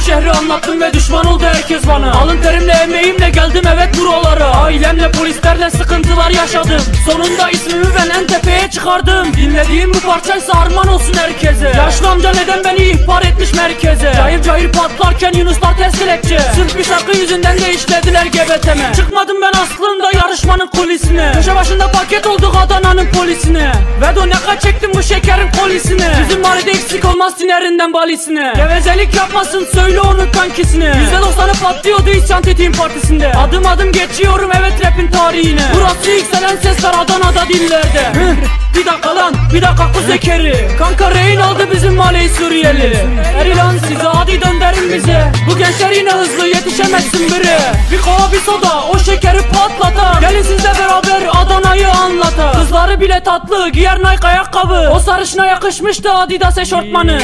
şehri anlattım ve düşman oldu herkes bana. Alın terimle emeğimle geldim evet buralara. Ailemle polislerle sıkıntılar yaşadım. Sonunda ismimi ben en çıkardım. Dinlediğim bu parçaysa armağan olsun herkese. Yaşlı amca neden beni ihbar etmiş merkeze? Cayır cayır patlarken Yunuslar ters dilekçe Sırf bir şarkı yüzünden de işlediler gebeteme. Çıkmadım ben aslında yarışmanın kulisine. Köşe başında paket olduk Adana'nın polisine. Vedo ne kadar çektim bu şekerin polisine? Bizim mahallede eksik olmaz sinerinden balisine. Gevezelik yapmasın söyle onun kankisine. Yüzde doksanı patlıyordu isyan tetiğin partisinde. Adım adım geçiyorum evet rapin tarihine. Burası yükselen sesler Adana'da dillerde. Bir dakika lan bir dakika kuzekeri Kanka rehin aldı bizim mahalleyi Suriyeli. Eri lan size hadi dönderin bize. Bu gençler yine hızlı yetişemezsin biri Kova bir soda o şekeri patlatar Gelin sizle beraber Adana'yı anlatar Kızları bile tatlı giyer Nike ayakkabı. O sarışına yakışmıştı Adidas eşortmanı.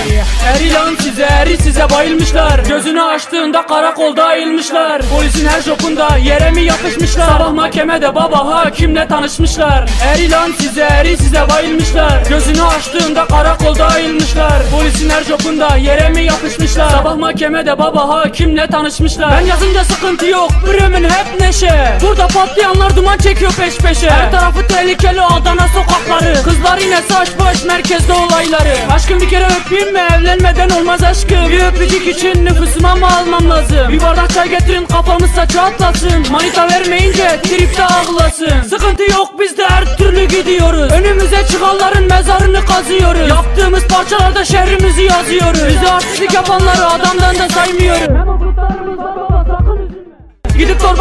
Eri lan size eri size bayılmışlar. Gözünü açtığında karakolda eğilmişler Polisin her jokunda yere mi yapışmışlar? Sabah mahkemede baba hakimle tanışmışlar. Eri lan size eri size bayılmışlar. Gözünü açtığında karakolda eğilmişler Polisin her jokunda yere mi yapışmışlar? Sabah mahkemede baba hakimle tanışmışlar. Ben yazınca sıkıntı yok Bremen hep neşe. Burada patlayanlar duman çekiyor peş peşe. Her tarafı tehlikeli Adana sokakları. Kızlar yine saç baş merkezde olayları. Aşkım bir kere öpeyim mi? Evlenmeden olmaz aşkım. Bir öpücük için nüfusuma mı almam lazım? Bir bardak çay getirin kafamız saçı atlasın. Manita vermeyince tripte ağlasın. Sıkıntı yok biz de her türlü gidiyoruz. Önümüze çıkanların mezarını kazıyoruz. Yaptığımız parçalarda şehrimizi yazıyoruz. Bizi artistlik yapanları adamdan da saymıyoruz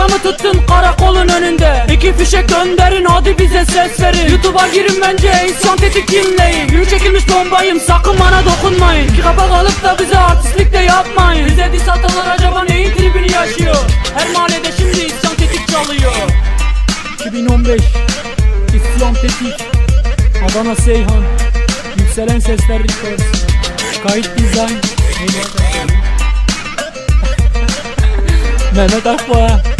Torbamı tuttun karakolun önünde. İki fişek gönderin hadi bize ses verin. Youtube'a girin bence insan tetik dinleyin. Yürü çekilmiş bombayım sakın bana dokunmayın. İki kapak alıp da bize artistlik de yapmayın. Bize diss atanlar acaba neyin tribini yaşıyor? Her mahallede şimdi isyan tetik çalıyor. 2015 İsyan Tetik. Adana Seyhan Yükselen Sesler Records Kayıt Design Mehmet Akboğa